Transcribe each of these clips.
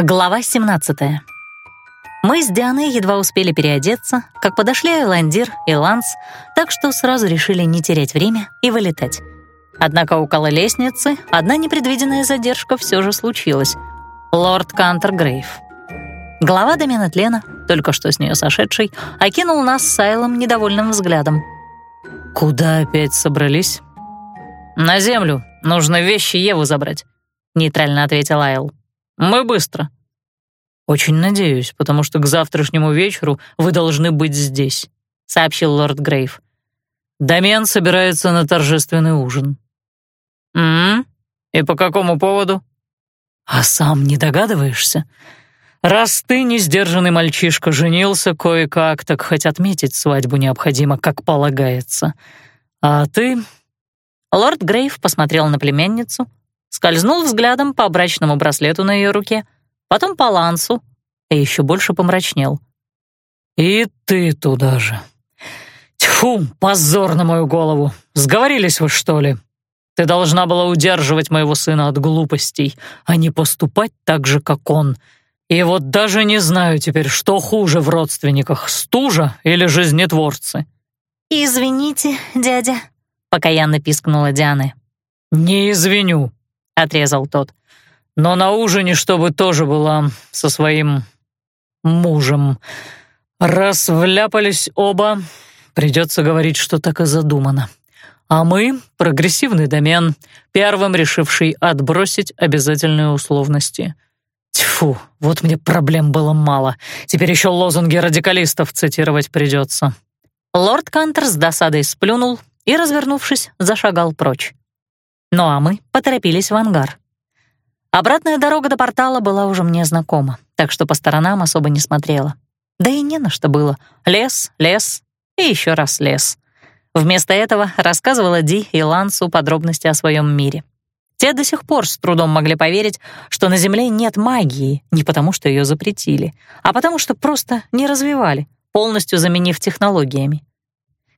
Глава 17. Мы с Дианой едва успели переодеться, как подошли Айландир и Ланс, так что сразу решили не терять время и вылетать. Однако около лестницы одна непредвиденная задержка все же случилась. Лорд Кантергрейв. Глава домена Тлена, только что с нее сошедший, окинул нас с Айлом недовольным взглядом. «Куда опять собрались?» «На землю. Нужно вещи Еву забрать», — нейтрально ответил Айл. Мы быстро». «Очень надеюсь, потому что к завтрашнему вечеру вы должны быть здесь», — сообщил лорд Грейв. «Дамиан собирается на торжественный ужин». «М-м? И по какому поводу?» «А сам не догадываешься? Раз ты, несдержанный мальчишка, женился кое-как, так хоть отметить свадьбу необходимо, как полагается. А ты...» Лорд Грейв посмотрел на племянницу, скользнул взглядом по брачному браслету на ее руке, потом по лансу и еще больше помрачнел. «И ты туда же. Тьфу, позор на мою голову. Сговорились вы, что ли? Ты должна была удерживать моего сына от глупостей, а не поступать так же, как он. И вот даже не знаю теперь, что хуже в родственниках, стужа или жизнетворцы». «Извините, дядя», — покаянно пискнула Диана. «Не извиню», отрезал тот. «Но на ужине, чтобы тоже была со своим мужем. Раз вляпались оба, придется говорить, что так и задумано. А мы, прогрессивный домен, первым решивший отбросить обязательные условности. Тьфу, вот мне проблем было мало. Теперь еще лозунги радикалистов цитировать придется». Лорд Кантер с досадой сплюнул и, развернувшись, зашагал прочь. Ну а мы поторопились в ангар. Обратная дорога до портала была уже мне знакома, так что по сторонам особо не смотрела. Да и не на что было. Лес, лес и еще раз лес. Вместо этого рассказывала Ди и Лансу подробности о своем мире. Те до сих пор с трудом могли поверить, что на Земле нет магии не потому, что ее запретили, а потому что просто не развивали, полностью заменив технологиями.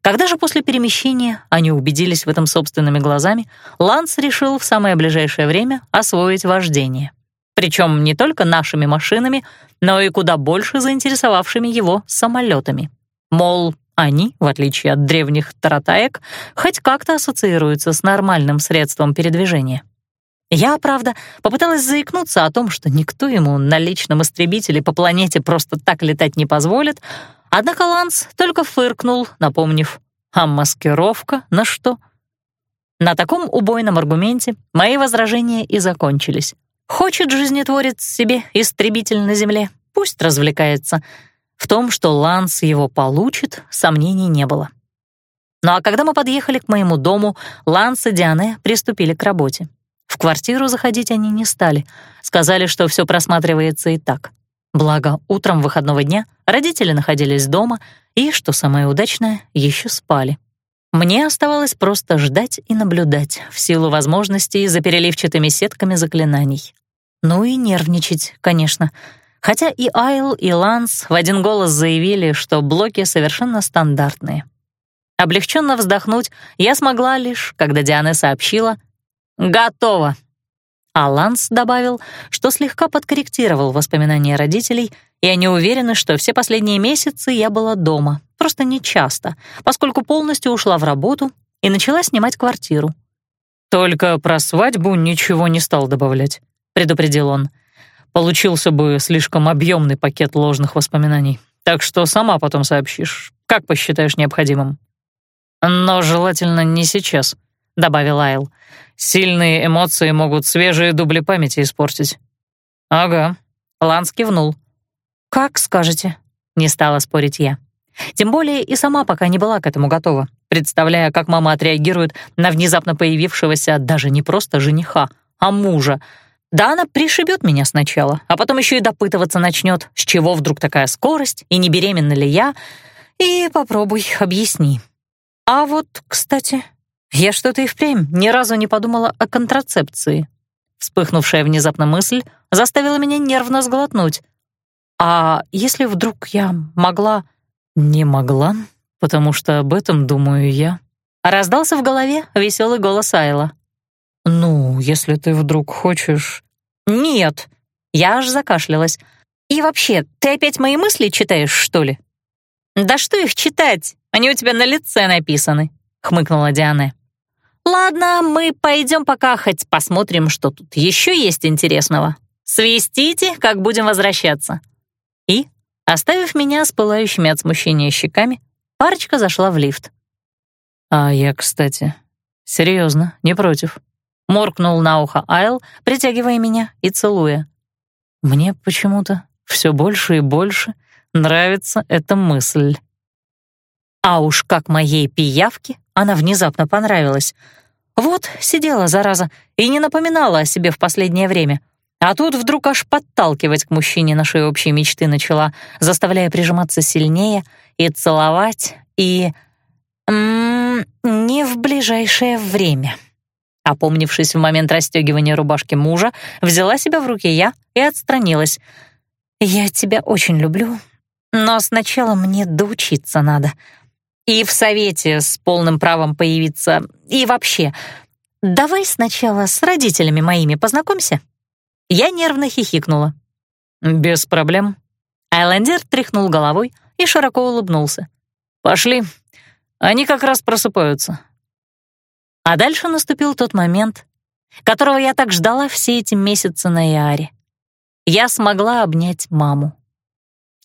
Когда же после перемещения они убедились в этом собственными глазами, Ланс решил в самое ближайшее время освоить вождение. Причем не только нашими машинами, но и куда больше заинтересовавшими его самолетами. Мол, они, в отличие от древних таратаек, хоть как-то ассоциируются с нормальным средством передвижения. Я, правда, попыталась заикнуться о том, что никто ему на личном истребителе по планете просто так летать не позволит, Однако Ланс только фыркнул, напомнив, а маскировка на что? На таком убойном аргументе мои возражения и закончились. Хочет жизнетворец себе истребитель на земле, пусть развлекается. В том, что Ланс его получит, сомнений не было. Ну а когда мы подъехали к моему дому, Ланс и Диане приступили к работе. В квартиру заходить они не стали, сказали, что все просматривается и так. Благо, утром выходного дня родители находились дома и, что самое удачное, еще спали. Мне оставалось просто ждать и наблюдать в силу возможностей за переливчатыми сетками заклинаний. Ну и нервничать, конечно. Хотя и Айл, и Ланс в один голос заявили, что блоки совершенно стандартные. Облегченно вздохнуть я смогла лишь, когда Диана сообщила «Готово!» А Ланс добавил, что слегка подкорректировал воспоминания родителей, и они уверены, что все последние месяцы я была дома, просто не часто, поскольку полностью ушла в работу и начала снимать квартиру. «Только про свадьбу ничего не стал добавлять», — предупредил он. «Получился бы слишком объемный пакет ложных воспоминаний, так что сама потом сообщишь, как посчитаешь необходимым». «Но желательно не сейчас», — добавил Айл. Сильные эмоции могут свежие дубли памяти испортить». «Ага», — Ланс кивнул. «Как скажете», — не стала спорить я. Тем более и сама пока не была к этому готова, представляя, как мама отреагирует на внезапно появившегося даже не просто жениха, а мужа. Да она пришибет меня сначала, а потом еще и допытываться начнет, с чего вдруг такая скорость, и не беременна ли я, и попробуй объясни. А вот, кстати, я что-то и впрямь ни разу не подумала о контрацепции. Вспыхнувшая внезапно мысль заставила меня нервно сглотнуть. А если вдруг я могла... Не могла, потому что об этом думаю я. Раздался в голове веселый голос Айла. «Ну, если ты вдруг хочешь...» «Нет!» Я аж закашлялась. «И вообще, ты опять мои мысли читаешь, что ли?» «Да что их читать? Они у тебя на лице написаны», — хмыкнула Диана. «Ладно, мы пойдем пока хоть посмотрим, что тут еще есть интересного. Свистите, как будем возвращаться». И, оставив меня с пылающими от смущения щеками, парочка зашла в лифт. «А я, кстати, серьезно, не против», — моркнул на ухо Айл, притягивая меня и целуя. «Мне почему-то все больше и больше нравится эта мысль». А уж как моей пиявке она внезапно понравилась. Вот сидела, зараза, и не напоминала о себе в последнее время. А тут вдруг аж подталкивать к мужчине нашей общей мечты начала, заставляя прижиматься сильнее и целовать, и... М -м, не в ближайшее время. Опомнившись в момент расстегивания рубашки мужа, взяла себя в руки я и отстранилась. «Я тебя очень люблю, но сначала мне доучиться надо», и в совете с полным правом появиться, и вообще. Давай сначала с родителями моими познакомься». Я нервно хихикнула. «Без проблем». Айлендер тряхнул головой и широко улыбнулся. «Пошли. Они как раз просыпаются». А дальше наступил тот момент, которого я так ждала все эти месяцы на Яре. Я смогла обнять маму.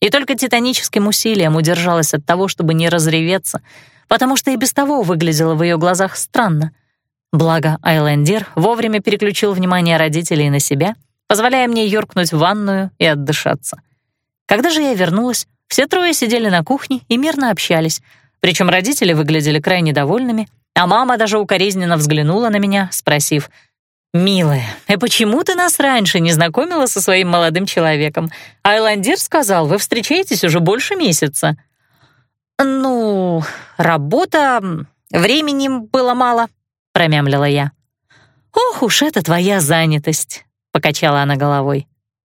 И только титаническим усилием удержалась от того, чтобы не разреветься, потому что и без того выглядело в ее глазах странно. Благо, Айлендер вовремя переключил внимание родителей на себя, позволяя мне юркнуть в ванную и отдышаться. Когда же я вернулась, все трое сидели на кухне и мирно общались, причем родители выглядели крайне довольными, а мама даже укоризненно взглянула на меня, спросив — «Милая, и почему ты нас раньше не знакомила со своим молодым человеком? Айландир сказал, вы встречаетесь уже больше месяца». «Ну, работа, времени было мало», — промямлила я. «Ох уж это твоя занятость», — покачала она головой.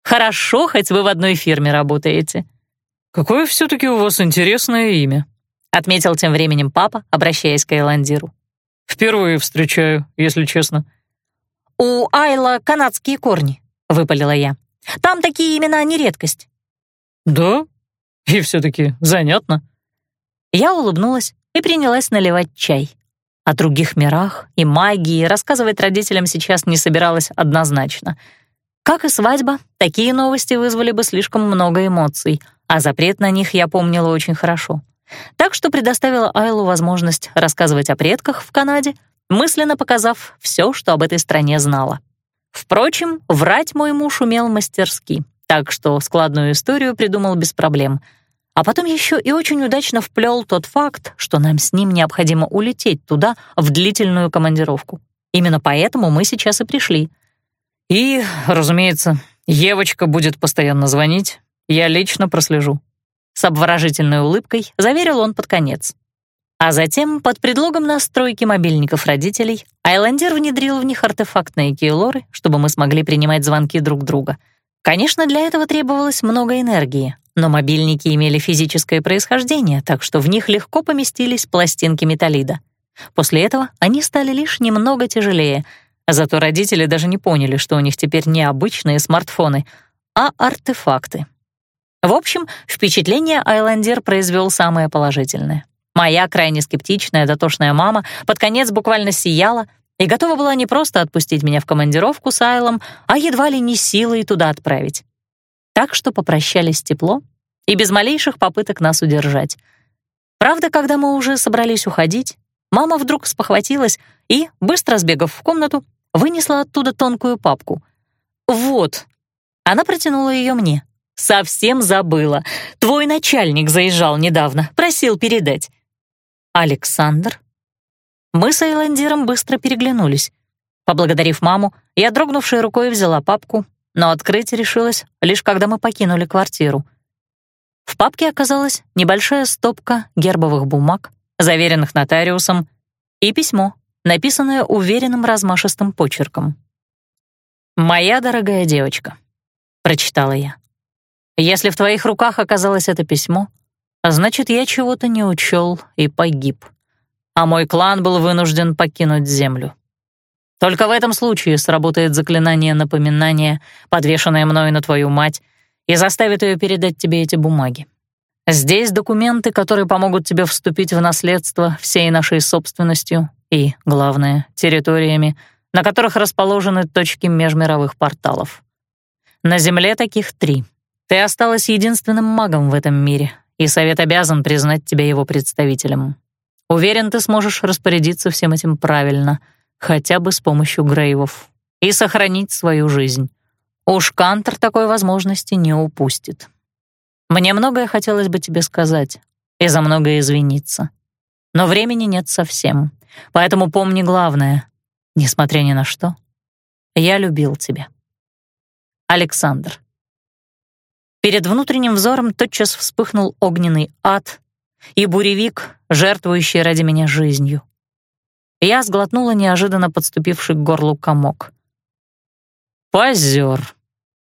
«Хорошо, хоть вы в одной фирме работаете». «Какое все-таки у вас интересное имя», — отметил тем временем папа, обращаясь к Айландиру. «Впервые встречаю, если честно». «У Айла канадские корни», — выпалила я. «Там такие имена не редкость». «Да? И все-таки занятно». Я улыбнулась и принялась наливать чай. О других мирах и магии рассказывать родителям сейчас не собиралась однозначно. Как и свадьба, такие новости вызвали бы слишком много эмоций, а запрет на них я помнила очень хорошо. Так что предоставила Айлу возможность рассказывать о предках в Канаде — мысленно показав все, что об этой стране знала. Впрочем, врать мой муж умел мастерски, так что складную историю придумал без проблем. А потом еще и очень удачно вплел тот факт, что нам с ним необходимо улететь туда в длительную командировку. Именно поэтому мы сейчас и пришли. И, разумеется, Евочка будет постоянно звонить, я лично прослежу. С обворожительной улыбкой заверил он под конец. А затем, под предлогом настройки мобильников родителей, Айлендер внедрил в них артефактные кейлоры, чтобы мы смогли принимать звонки друг друга. Конечно, для этого требовалось много энергии, но мобильники имели физическое происхождение, так что в них легко поместились пластинки металлида. После этого они стали лишь немного тяжелее, зато родители даже не поняли, что у них теперь не обычные смартфоны, а артефакты. В общем, впечатление Айлендер произвел самое положительное. Моя крайне скептичная дотошная мама под конец буквально сияла и готова была не просто отпустить меня в командировку с Айлом, а едва ли не силой туда отправить. Так что попрощались тепло и без малейших попыток нас удержать. Правда, когда мы уже собрались уходить, мама вдруг спохватилась и, быстро сбегав в комнату, вынесла оттуда тонкую папку. «Вот». Она протянула ее мне. «Совсем забыла. Твой начальник заезжал недавно, просил передать. Александр? Мы с Эйлендиром быстро переглянулись. Поблагодарив маму, я, дрогнувшей рукой, взяла папку, но открыть решилась лишь когда мы покинули квартиру. В папке оказалась небольшая стопка гербовых бумаг, заверенных нотариусом, и письмо, написанное уверенным размашистым почерком. «Моя дорогая девочка», — прочитала я, — «если в твоих руках оказалось это письмо, Значит, я чего-то не учел и погиб. А мой клан был вынужден покинуть землю. Только в этом случае сработает заклинание напоминания, подвешенное мною на твою мать, и заставит ее передать тебе эти бумаги. Здесь документы, которые помогут тебе вступить в наследство всей нашей собственностью и, главное, территориями, на которых расположены точки межмировых порталов. На Земле таких три. Ты осталась единственным магом в этом мире, и Совет обязан признать тебя его представителем. Уверен, ты сможешь распорядиться всем этим правильно, хотя бы с помощью Грейвов, и сохранить свою жизнь. Уж Кантер такой возможности не упустит. Мне многое хотелось бы тебе сказать и за многое извиниться. Но времени нет совсем, поэтому помни главное, несмотря ни на что, я любил тебя. Александр. Перед внутренним взором тотчас вспыхнул огненный ад и буревик, жертвующий ради меня жизнью. Я сглотнула неожиданно подступивший к горлу комок. «Позер,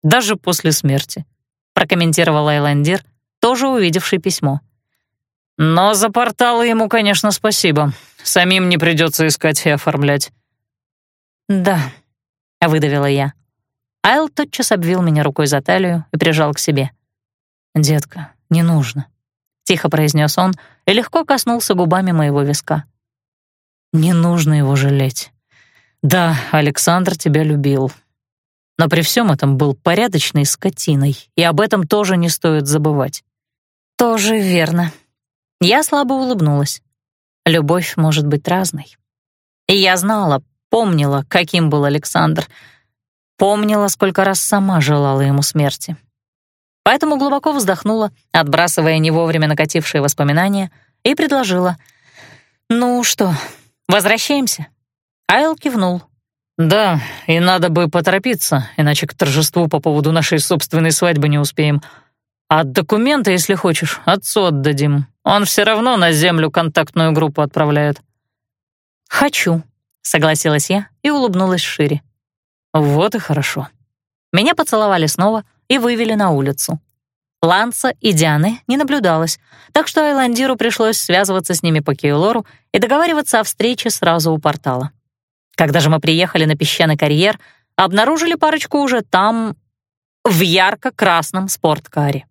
даже после смерти», — прокомментировал Айландир, тоже увидевший письмо. «Но за порталы ему, конечно, спасибо. Самим не придется искать и оформлять». «Да», — выдавила я. Айл тотчас обвил меня рукой за талию и прижал к себе. «Детка, не нужно», — тихо произнес он и легко коснулся губами моего виска. «Не нужно его жалеть. Да, Александр тебя любил. Но при всем этом был порядочной скотиной, и об этом тоже не стоит забывать». «Тоже верно». Я слабо улыбнулась. Любовь может быть разной. И я знала, помнила, каким был Александр — Помнила, сколько раз сама желала ему смерти. Поэтому глубоко вздохнула, отбрасывая не вовремя накатившие воспоминания, и предложила. «Ну что, возвращаемся?» Айл кивнул. «Да, и надо бы поторопиться, иначе к торжеству по поводу нашей собственной свадьбы не успеем. А документы, если хочешь, отцу отдадим. Он все равно на землю контактную группу отправляет». «Хочу», — согласилась я и улыбнулась шире. Вот и хорошо. Меня поцеловали снова и вывели на улицу. Ланса и Дианы не наблюдалось, так что Айландиру пришлось связываться с ними по Кейлору и договариваться о встрече сразу у портала. Когда же мы приехали на песчаный карьер, обнаружили парочку уже там, в ярко-красном спорткаре.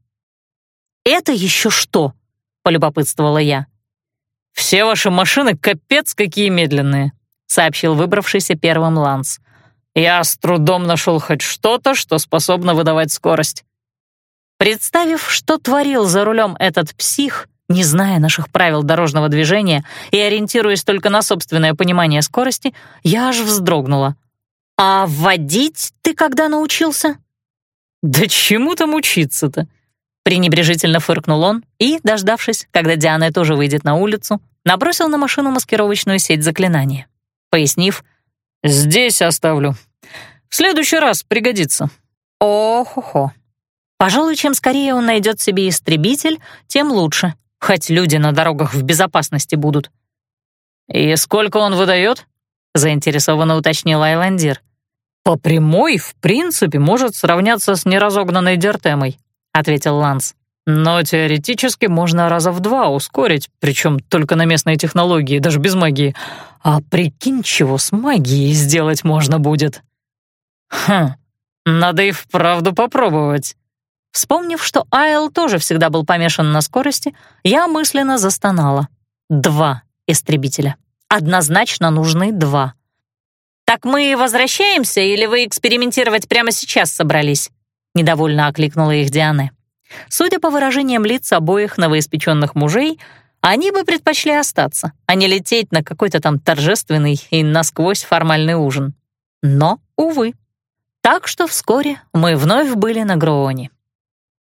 «Это еще что?» — полюбопытствовала я. «Все ваши машины капец какие медленные», — сообщил выбравшийся первым Ланс. Я с трудом нашел хоть что-то, что способно выдавать скорость. Представив, что творил за рулем этот псих, не зная наших правил дорожного движения и ориентируясь только на собственное понимание скорости, я аж вздрогнула. «А водить ты когда научился?» «Да чему там учиться-то?» Пренебрежительно фыркнул он и, дождавшись, когда Диана тоже выйдет на улицу, набросил на машину маскировочную сеть заклинания, пояснив, «Здесь оставлю. В следующий раз пригодится». О-хо-хо. Пожалуй, чем скорее он найдет себе истребитель, тем лучше. Хоть люди на дорогах в безопасности будут. «И сколько он выдает?» — заинтересованно уточнил Айландир. «По прямой, в принципе, может сравняться с неразогнанной Дертемой», — ответил Ланс. «Но теоретически можно раза в два ускорить, причем только на местные технологии, даже без магии. А прикинь, чего с магией сделать можно будет. Хм, надо и вправду попробовать. Вспомнив, что Айл тоже всегда был помешан на скорости, я мысленно застонала. Два истребителя. Однозначно нужны два. «Так мы возвращаемся, или вы экспериментировать прямо сейчас собрались?» Недовольно окликнула их Дианы. Судя по выражениям лиц обоих новоиспеченных мужей, они бы предпочли остаться, а не лететь на какой-то там торжественный и насквозь формальный ужин. Но, увы. Так что вскоре мы вновь были на Грооне.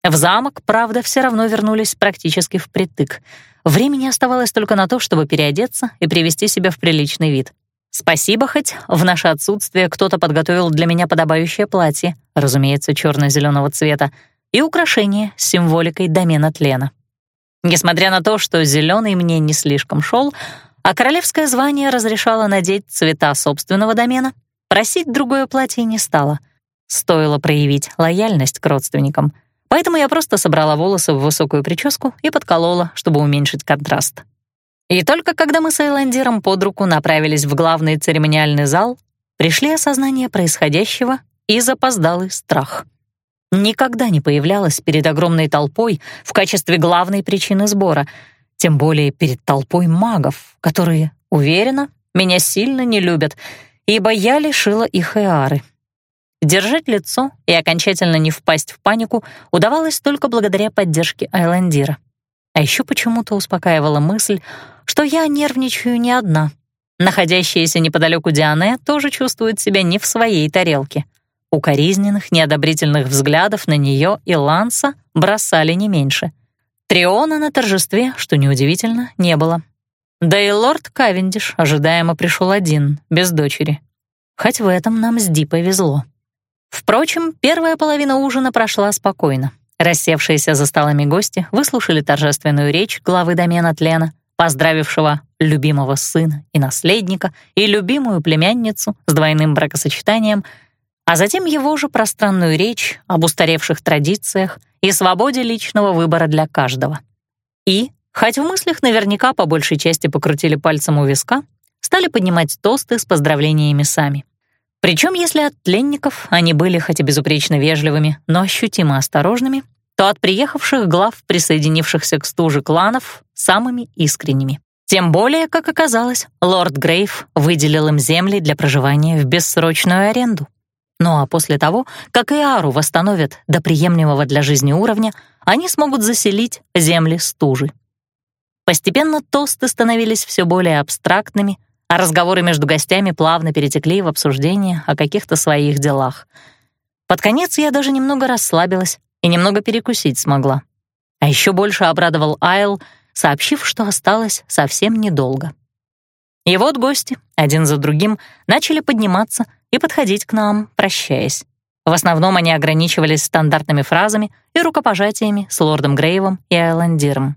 В замок, правда, все равно вернулись практически впритык. Времени оставалось только на то, чтобы переодеться и привести себя в приличный вид. Спасибо хоть, в наше отсутствие кто-то подготовил для меня подобающее платье, разумеется, черно-зеленого цвета, и украшение с символикой домена тлена. Несмотря на то, что зеленый мне не слишком шел, а королевское звание разрешало надеть цвета собственного домена, просить другое платье не стало. Стоило проявить лояльность к родственникам, поэтому я просто собрала волосы в высокую прическу и подколола, чтобы уменьшить контраст. И только когда мы с Эйландиром под руку направились в главный церемониальный зал, пришли осознание происходящего и запоздалый страх. Никогда не появлялась перед огромной толпой в качестве главной причины сбора, тем более перед толпой магов, которые, уверена, меня сильно не любят, ибо я лишила их Эары. Держать лицо и окончательно не впасть в панику удавалось только благодаря поддержке Айландира. А еще почему-то успокаивала мысль, что я нервничаю не одна. Находящаяся неподалеку Диане тоже чувствует себя не в своей тарелке. Укоризненных, неодобрительных взглядов на нее и Ланса бросали не меньше. Триона на торжестве, что неудивительно, не было. Да и лорд Кавендиш ожидаемо пришел один, без дочери. Хоть в этом нам с Ди повезло. Впрочем, первая половина ужина прошла спокойно. Рассевшиеся за столами гости выслушали торжественную речь главы домена Тлена, поздравившего любимого сына и наследника и любимую племянницу с двойным бракосочетанием, а затем его же пространную речь об устаревших традициях и свободе личного выбора для каждого. И, хоть в мыслях наверняка по большей части покрутили пальцем у виска, стали поднимать тосты с поздравлениями сами. Причем, если от тленников они были хоть и безупречно вежливыми, но ощутимо осторожными, то от приехавших глав, присоединившихся к стуже кланов, самыми искренними. Тем более, как оказалось, лорд Грейв выделил им земли для проживания в бессрочную аренду. Ну а после того, как Иару восстановят до приемлемого для жизни уровня, они смогут заселить земли стужи. Постепенно тосты становились все более абстрактными, а разговоры между гостями плавно перетекли в обсуждение о каких-то своих делах. Под конец я даже немного расслабилась и немного перекусить смогла. А еще больше обрадовал Айл, сообщив, что осталось совсем недолго. И вот гости, один за другим, начали подниматься и подходить к нам, прощаясь. В основном они ограничивались стандартными фразами и рукопожатиями с лордом Грейвом и Айландиром.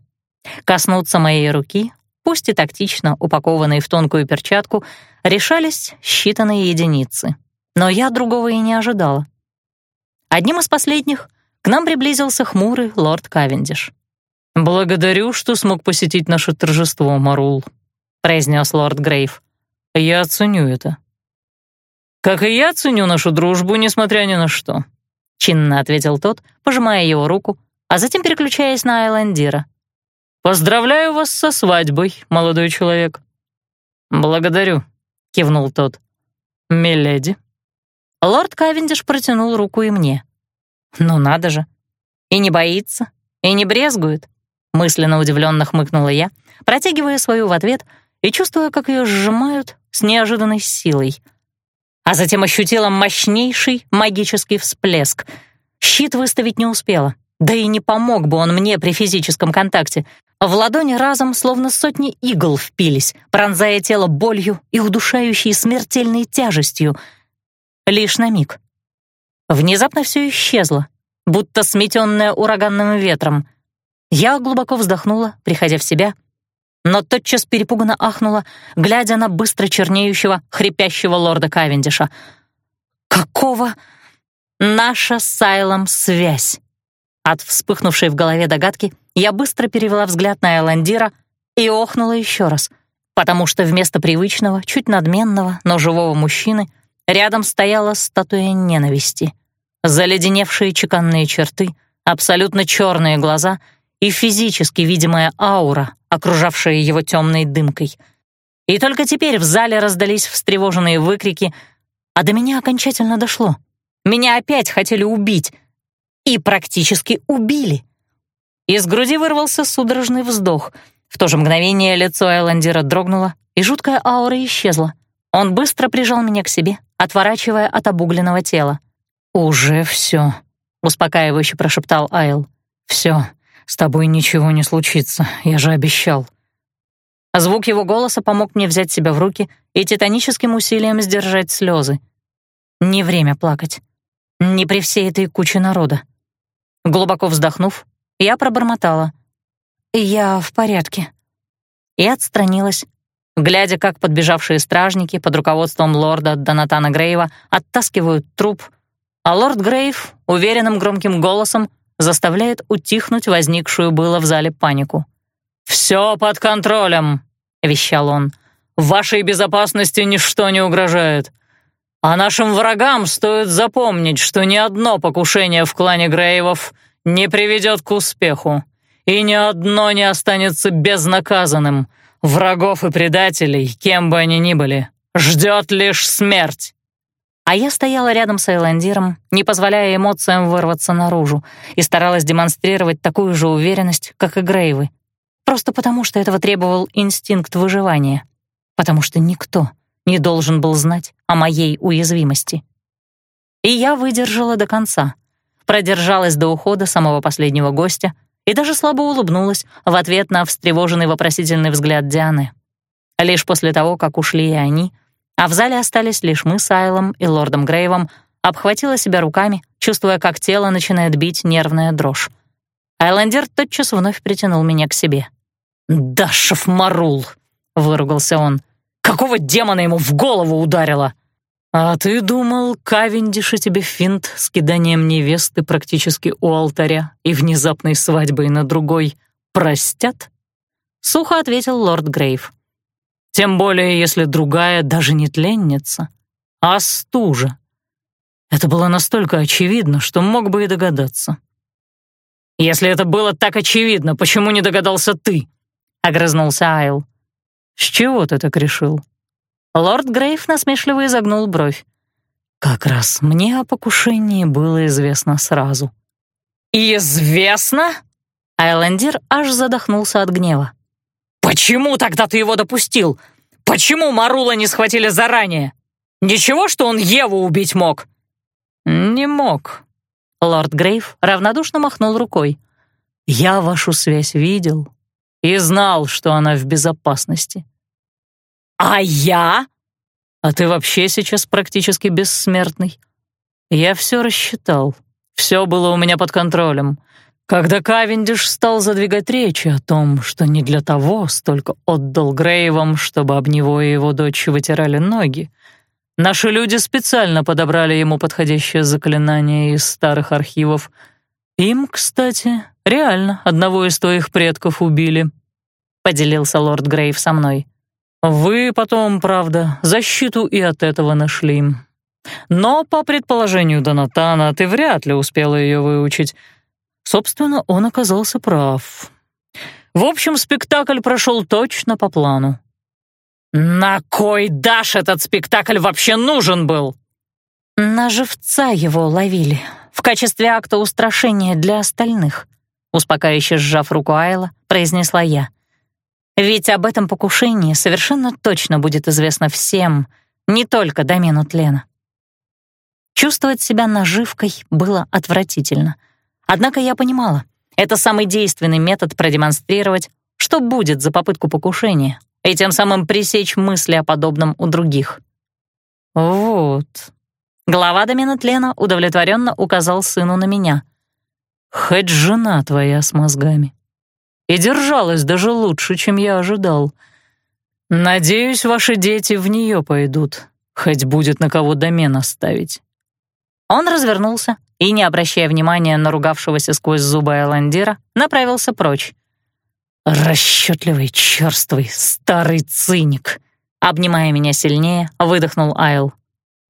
Коснуться моей руки пусть и тактично упакованные в тонкую перчатку, решались считанные единицы. Но я другого и не ожидала. Одним из последних к нам приблизился хмурый лорд Кавендиш. «Благодарю, что смог посетить наше торжество, Марул», — произнес лорд Грейв. «Я ценю это». «Как и я ценю нашу дружбу, несмотря ни на что», — чинно ответил тот, пожимая его руку, а затем переключаясь на Айландира. «Поздравляю вас со свадьбой, молодой человек». «Благодарю», — кивнул тот. «Миледи». Лорд Кавендиш протянул руку и мне. «Ну надо же. И не боится, и не брезгует», — мысленно удивленно хмыкнула я, протягивая свою в ответ и чувствуя, как ее сжимают с неожиданной силой. А затем ощутила мощнейший магический всплеск. Щит выставить не успела. Да и не помог бы он мне при физическом контакте. В ладони разом словно сотни игл впились, пронзая тело болью и удушающей смертельной тяжестью. Лишь на миг. Внезапно все исчезло, будто сметенное ураганным ветром. Я глубоко вздохнула, приходя в себя, но тотчас перепуганно ахнула, глядя на быстро чернеющего, хрипящего лорда Кавендиша. «Какого наша с Сайлом связь?» От вспыхнувшей в голове догадки я быстро перевела взгляд на Эландира и охнула еще раз, потому что вместо привычного, чуть надменного, но живого мужчины рядом стояла статуя ненависти. Заледеневшие чеканные черты, абсолютно черные глаза и физически видимая аура, окружавшая его темной дымкой. И только теперь в зале раздались встревоженные выкрики, а до меня окончательно дошло. Меня опять хотели убить, и практически убили. Из груди вырвался судорожный вздох. В то же мгновение лицо Эландира дрогнуло, и жуткая аура исчезла. Он быстро прижал меня к себе, отворачивая от обугленного тела. «Уже все», — успокаивающе прошептал Айл. «Все, с тобой ничего не случится, я же обещал». Звук его голоса помог мне взять себя в руки и титаническим усилием сдержать слезы. Не время плакать. Не при всей этой куче народа. Глубоко вздохнув, я пробормотала. «Я в порядке». И отстранилась, глядя, как подбежавшие стражники под руководством лорда Донатана Грейва оттаскивают труп, а лорд Грейв уверенным громким голосом заставляет утихнуть возникшую было в зале панику. «Все под контролем», — вещал он. «Вашей безопасности ничто не угрожает. А нашим врагам стоит запомнить, что ни одно покушение в клане Грейвов не приведет к успеху, и ни одно не останется безнаказанным. Врагов и предателей, кем бы они ни были, ждет лишь смерть. А я стояла рядом с Эйландиром, не позволяя эмоциям вырваться наружу, и старалась демонстрировать такую же уверенность, как и Грейвы. Просто потому, что этого требовал инстинкт выживания. Потому что никто не должен был знать о моей уязвимости. И я выдержала до конца, продержалась до ухода самого последнего гостя и даже слабо улыбнулась в ответ на встревоженный вопросительный взгляд Дианы. Лишь после того, как ушли и они, а в зале остались лишь мы с Айлом и лордом Грейвом, обхватила себя руками, чувствуя, как тело начинает бить нервная дрожь. Айлендер тотчас вновь притянул меня к себе. «Дашев Марул!» — выругался он. «Какого демона ему в голову ударило?» «А ты думал, Кавендиши тебе финт с киданием невесты практически у алтаря и внезапной свадьбой на другой простят?» Сухо ответил лорд Грейв. «Тем более, если другая даже не тленница, а стужа. Это было настолько очевидно, что мог бы и догадаться». «Если это было так очевидно, почему не догадался ты?» — огрызнулся Айл. «С чего ты так решил?» Лорд Грейв насмешливо изогнул бровь. «Как раз мне о покушении было известно сразу». «Известно?» Айлендер аж задохнулся от гнева. «Почему тогда ты его допустил? Почему Марула не схватили заранее? Ничего, что он Еву убить мог?» «Не мог». Лорд Грейв равнодушно махнул рукой. «Я вашу связь видел и знал, что она в безопасности. «А я?» «А ты вообще сейчас практически бессмертный. Я все рассчитал. Все было у меня под контролем. Когда Кавендиш стал задвигать речи о том, что не для того столько отдал Грейвам, чтобы об него и его дочь вытирали ноги, наши люди специально подобрали ему подходящее заклинание из старых архивов. Им, кстати, реально одного из твоих предков убили», — поделился лорд Грейв со мной. Вы потом, правда, защиту и от этого нашли. Но, по предположению Донатана, ты вряд ли успела ее выучить. Собственно, он оказался прав. В общем, спектакль прошел точно по плану. «На кой дашь этот спектакль вообще нужен был?» «На живца его ловили, в качестве акта устрашения для остальных», успокаивающе сжав руку Айла, произнесла я. Ведь об этом покушении совершенно точно будет известно всем, не только домену тлена. Чувствовать себя наживкой было отвратительно. Однако я понимала, это самый действенный метод продемонстрировать, что будет за попытку покушения, и тем самым пресечь мысли о подобном у других. Вот. Глава домена тлена удовлетворенно указал сыну на меня. «Хоть жена твоя с мозгами» и держалась даже лучше, чем я ожидал. Надеюсь, ваши дети в нее пойдут, хоть будет на кого домен оставить». Он развернулся и, не обращая внимания на ругавшегося сквозь зубы Айландира, направился прочь. «Расчетливый, черствый, старый циник!» Обнимая меня сильнее, выдохнул Айл.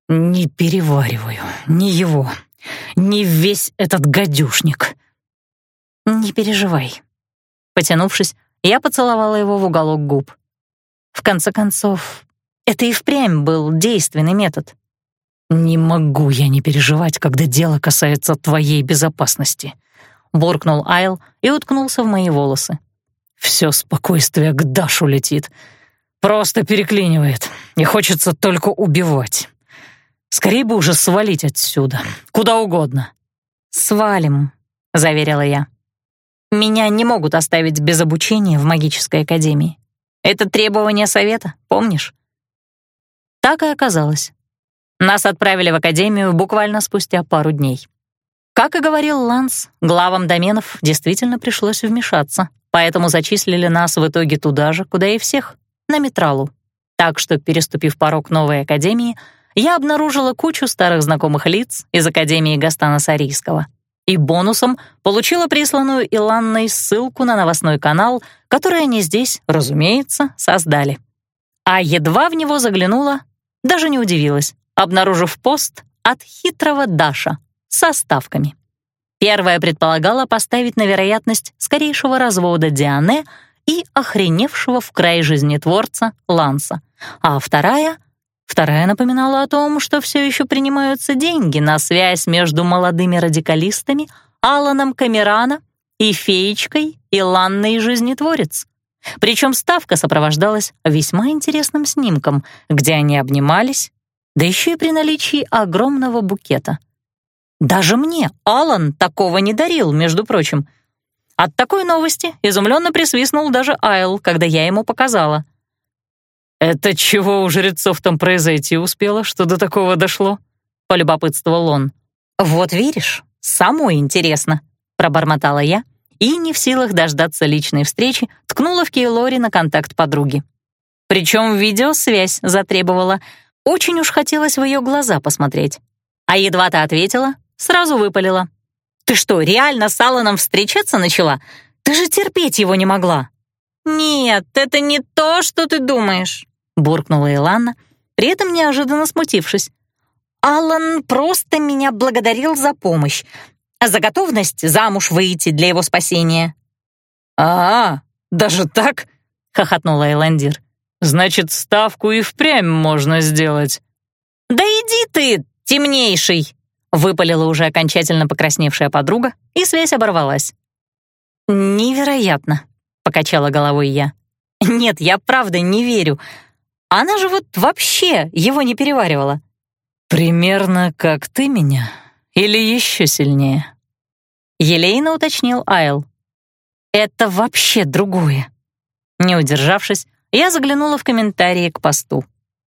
«Не перевариваю, не его, не весь этот гадюшник». «Не переживай, Потянувшись, я поцеловала его в уголок губ. В конце концов, это и впрямь был действенный метод. «Не могу я не переживать, когда дело касается твоей безопасности», — буркнул Айл и уткнулся в мои волосы. «Все спокойствие к Дашу летит. Просто переклинивает, и хочется только убивать. Скорее бы уже свалить отсюда, куда угодно». «Свалим», — заверила я. Меня не могут оставить без обучения в магической академии. Это требование совета, помнишь? Так и оказалось. Нас отправили в академию буквально спустя пару дней. Как и говорил Ланс, главам доменов действительно пришлось вмешаться, поэтому зачислили нас в итоге туда же, куда и всех, на Метралу. Так что, переступив порог новой академии, я обнаружила кучу старых знакомых лиц из Академии Гастана Сарийского — и бонусом получила присланную Иланной ссылку на новостной канал, который они здесь, разумеется, создали. А едва в него заглянула, даже не удивилась. Обнаружив пост от хитрого Даша со ставками. Первая предполагала поставить на вероятность скорейшего развода Диане и охреневшего в край жизнетворца Ланса, а вторая Вторая напоминала о том, что все еще принимаются деньги на связь между молодыми радикалистами Аланом Камерана и феечкой Иланной Жизнетворец. Причем ставка сопровождалась весьма интересным снимком, где они обнимались, да еще и при наличии огромного букета. Даже мне Алан такого не дарил, между прочим. От такой новости изумленно присвистнул даже Айл, когда я ему показала. «Это чего у жрецов там произойти успело, что до такого дошло?» — полюбопытствовал он. «Вот видишь, самой интересно», — пробормотала я и, не в силах дождаться личной встречи, ткнула в Кейлори на контакт подруги. Причем видеосвязь затребовала. Очень уж хотелось в ее глаза посмотреть. А едва ты ответила, сразу выпалила. «Ты что, реально с Алланом встречаться начала? Ты же терпеть его не могла!» «Нет, это не то, что ты думаешь», — буркнула Илана, при этом неожиданно смутившись. «Аллан просто меня благодарил за помощь, за готовность замуж выйти для его спасения». «А, -а даже так?» — хохотнула Эландир. «Значит, ставку и впрямь можно сделать». «Да иди ты, темнейший!» — выпалила уже окончательно покрасневшая подруга, и связь оборвалась. «Невероятно!» — покачала головой я. «Нет, я правда не верю. Она же вот вообще его не переваривала». «Примерно как ты меня, или еще сильнее?» Елейно уточнил Айл. «Это вообще другое». Не удержавшись, я заглянула в комментарии к посту.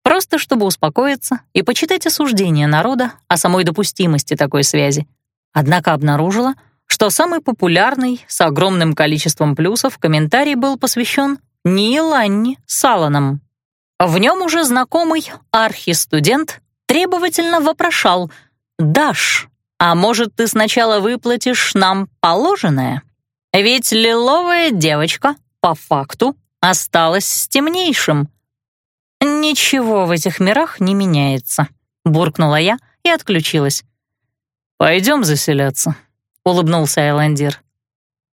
Просто чтобы успокоиться и почитать осуждение народа о самой допустимости такой связи. Однако обнаружила, что самый популярный, с огромным количеством плюсов, комментарий был посвящен Нии Ланни Саланом. В нем уже знакомый архистудент требовательно вопрошал «Даш, а может, ты сначала выплатишь нам положенное? Ведь лиловая девочка, по факту, осталась с темнейшим». «Ничего в этих мирах не меняется», — буркнула я и отключилась. «Пойдем заселяться», — улыбнулся Айландир.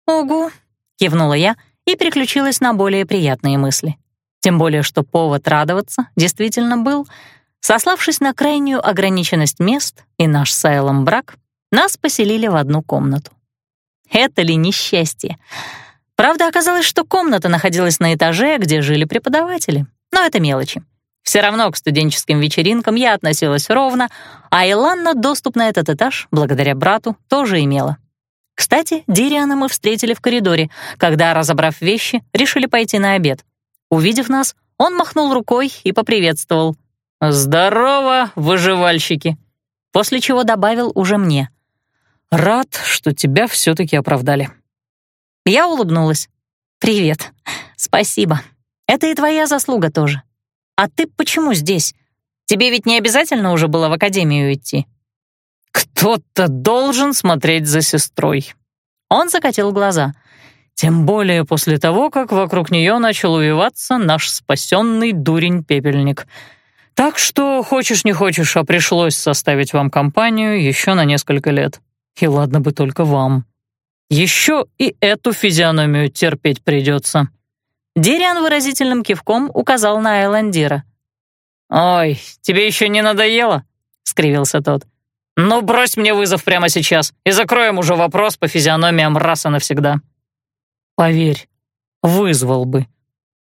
«Угу», — кивнула я и переключилась на более приятные мысли. Тем более, что повод радоваться действительно был. Сославшись на крайнюю ограниченность мест и наш с Айлом брак, нас поселили в одну комнату. Это ли несчастье? Правда, оказалось, что комната находилась на этаже, где жили преподаватели. Но это мелочи. Все равно к студенческим вечеринкам я относилась ровно, а Иланна доступ на этот этаж, благодаря брату, тоже имела. Кстати, Дириана мы встретили в коридоре, когда, разобрав вещи, решили пойти на обед. Увидев нас, он махнул рукой и поприветствовал. «Здорово, выживальщики!» После чего добавил уже мне. «Рад, что тебя все-таки оправдали». Я улыбнулась. «Привет. Спасибо. Это и твоя заслуга тоже. «А ты почему здесь? Тебе ведь не обязательно уже было в академию идти». «Кто-то должен смотреть за сестрой». Он закатил глаза. Тем более после того, как вокруг нее начал увиваться наш спасенный дурень-пепельник. Так что, хочешь не хочешь, а пришлось составить вам компанию еще на несколько лет. И ладно бы только вам. Еще и эту физиономию терпеть придется. Дириан выразительным кивком указал на Эландира. «Ой, тебе еще не надоело?» — скривился тот. «Ну, брось мне вызов прямо сейчас и закроем уже вопрос по физиономиям раса навсегда». «Поверь, вызвал бы,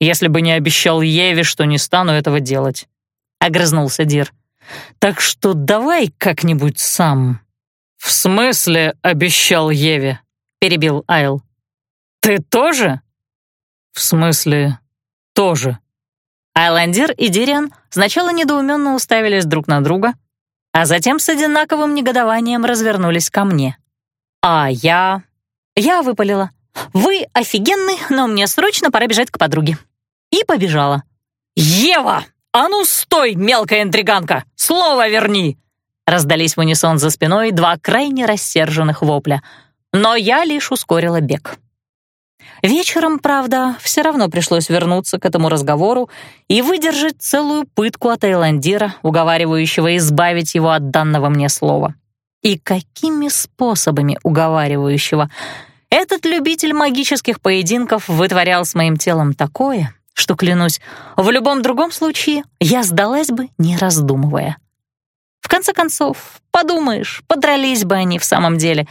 если бы не обещал Еве, что не стану этого делать», — огрызнулся Дир. «Так что давай как-нибудь сам». «В смысле обещал Еве?» — перебил Айл. «Ты тоже?» «В смысле, тоже?» Айландир и Дириан сначала недоуменно уставились друг на друга, а затем с одинаковым негодованием развернулись ко мне. А я... Я выпалила. «Вы офигенны, но мне срочно пора бежать к подруге». И побежала. «Ева, а ну стой, мелкая интриганка! Слово верни!» Раздались в унисон за спиной два крайне рассерженных вопля, но я лишь ускорила бег. Вечером, правда, все равно пришлось вернуться к этому разговору и выдержать целую пытку от Эйландира, уговаривающего избавить его от данного мне слова. И какими способами уговаривающего? Этот любитель магических поединков вытворял с моим телом такое, что, клянусь, в любом другом случае я сдалась бы, не раздумывая. В конце концов, подумаешь, подрались бы они в самом деле.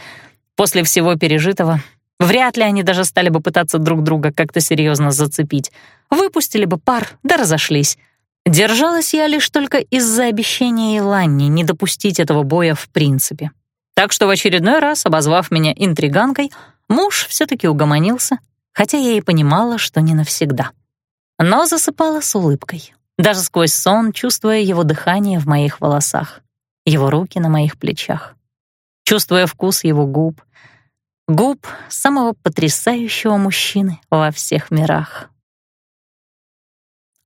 После всего пережитого вряд ли они даже стали бы пытаться друг друга как-то серьезно зацепить. Выпустили бы пар, да разошлись. Держалась я лишь только из-за обещания Иланни не допустить этого боя в принципе. Так что в очередной раз, обозвав меня интриганкой, муж все-таки угомонился, хотя я и понимала, что не навсегда. Но засыпала с улыбкой, даже сквозь сон, чувствуя его дыхание в моих волосах, его руки на моих плечах, чувствуя вкус его губ, губ самого потрясающего мужчины во всех мирах.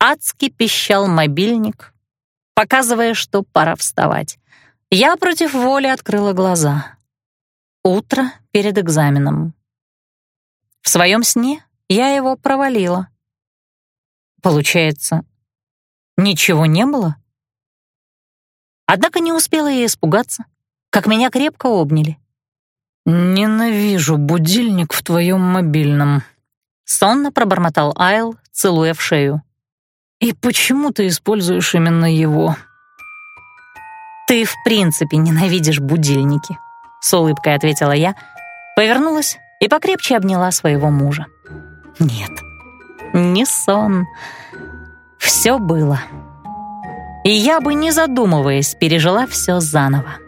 Адски пищал мобильник, показывая, что пора вставать. Я против воли открыла глаза. Утро перед экзаменом. В своем сне я его провалила. Получается, ничего не было? Однако не успела я испугаться, как меня крепко обняли. «Ненавижу будильник в твоем мобильном», — сонно пробормотал Айл, целуя в шею. «И почему ты используешь именно его?» «Ты в принципе ненавидишь будильники», — с улыбкой ответила я, повернулась и покрепче обняла своего мужа. «Нет, не сон. Все было. И я бы, не задумываясь, пережила все заново.